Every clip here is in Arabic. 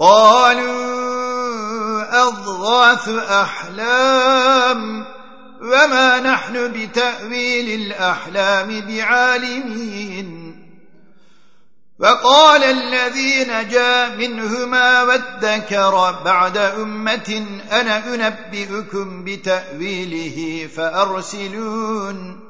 قالوا أضغاث أحلام وما نحن بتأويل الأحلام بعالمين. وقال الذي نجا منهما وادكر بعد أمة أنا أنبئكم بتأويله فأرسلون.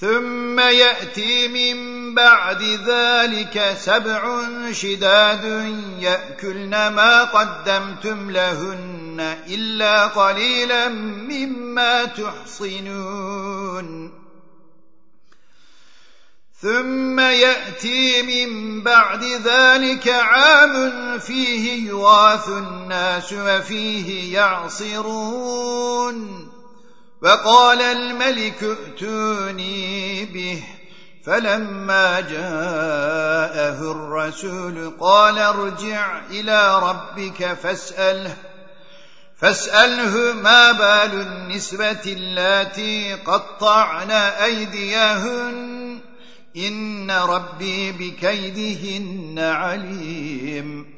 ثم يأتي من بعد ذلك سبع شداد يأكلن ما قدمتم لهن إلا قليلا مما تحصنون. ثم يأتي من بعد ذلك عام فيه يواث الناس وفيه يعصرون. وقال الملك ائتوني به. فلما جاءه الرسول قال ارجع إلى ربك فاسأله. فاسأله ما بال النسبة التي قطعن أيديهن. إن ربي بكيدهن عليم.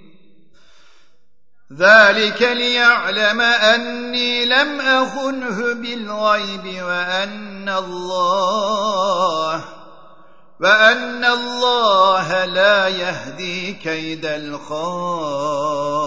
ذلك ليعلم أني لم أخنه بالغيب وأن الله وأن الله لا يهدي كيد الخائن